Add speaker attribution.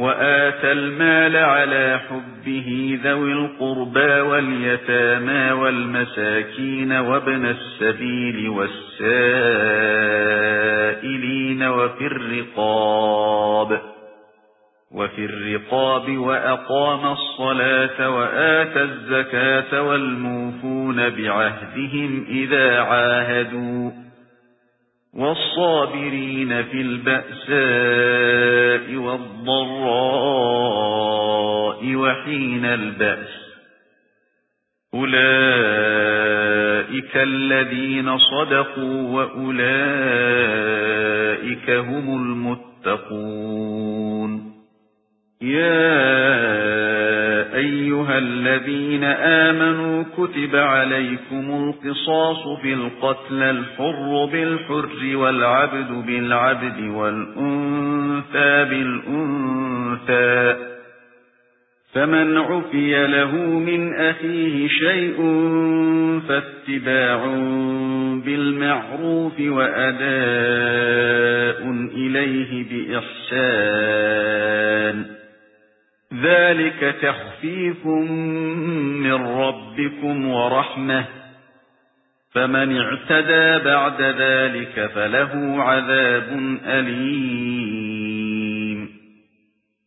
Speaker 1: وَآتَى المال على حبه ذوي القربى واليتامى والمساكين وابن السبيل والسائلين وفي الرقاب وفي الرقاب وأقام الصلاة وآتى الزكاة والموفون بعهدهم إذا عاهدوا والصابرين في البأساء والضراء وحين البأس. أولئك الذين صدقوا وأولئك هم المتقون. يا أيها الذين آمنوا كتب عليكم القصاص في القتل الحر بالحر والعبد بالعبد والأنثى بالأنثى. فمن عفي له من أخيه شيء فاتباع بالمعروف وأداء إليه بإحسان. ذَلِكَ تَخْفِيفٌ مِنْ رَبِّكُمْ وَرَحْمَةٌ. فَمَنِ اعْتَدَى بَعْدَ ذَلِكَ فَلَهُ عَذَابٌ أَلِيمٌ.